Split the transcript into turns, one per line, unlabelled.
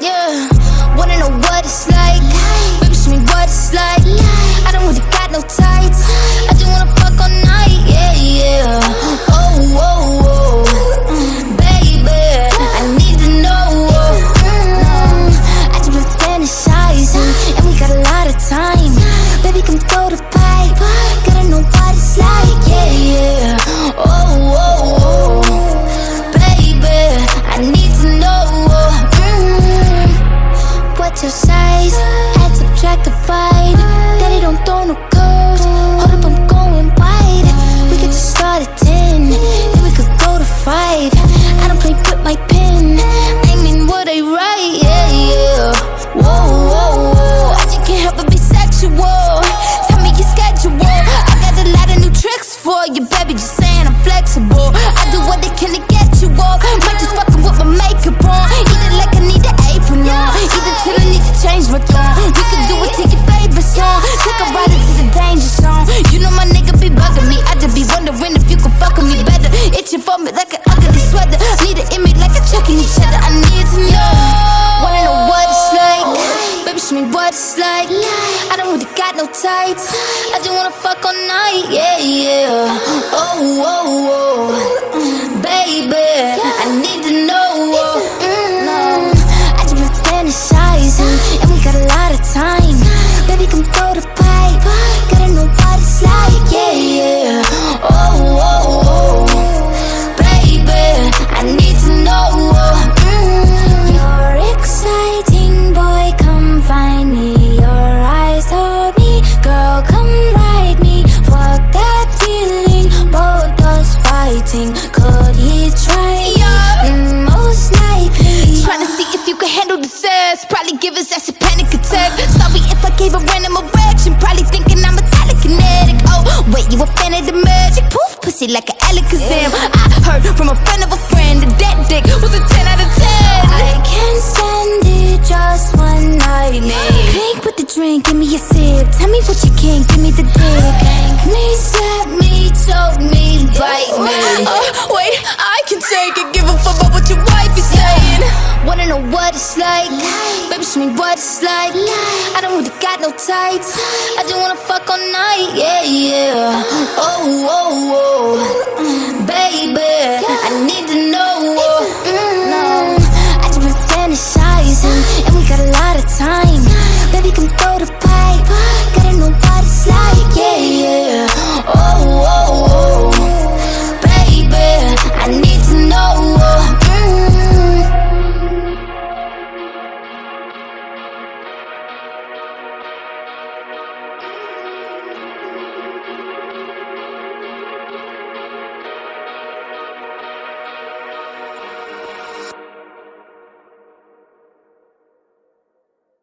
Yeah, wanna know what it's like. Baby, show me what it's like. I don't really size? Add, subtract, divide. Daddy don't throw no curves. Hold up, I'm going wide. We could just start at 10, then we could go to 5. I don't play with my pen. I mean what I write, yeah, yeah. Whoa, whoa, whoa. I just can't help but be sexual. Tell me your schedule. I got a lot of new tricks for you, baby. Just saying I'm flexible. I do what I can to I don't really got no tights. I just wanna fuck all night, yeah, yeah. Oh, oh, oh.
Pussy like an Alakazam. I heard from a friend of a friend that that dick was a 10 out of 10.
I can't stand it just one night, man. Crank with the drink, give me a sip. Tell me what you can, give me the dick. Spank me, slap me, choke me, bite me.
Uh, wait, I can take it. Give a fuck about what your wife is saying.
Wanna know what it's like? Baby, show me what it's like. I don't really got no tights. I just wanna fuck all night, yeah, yeah. Oh, oh, oh. Need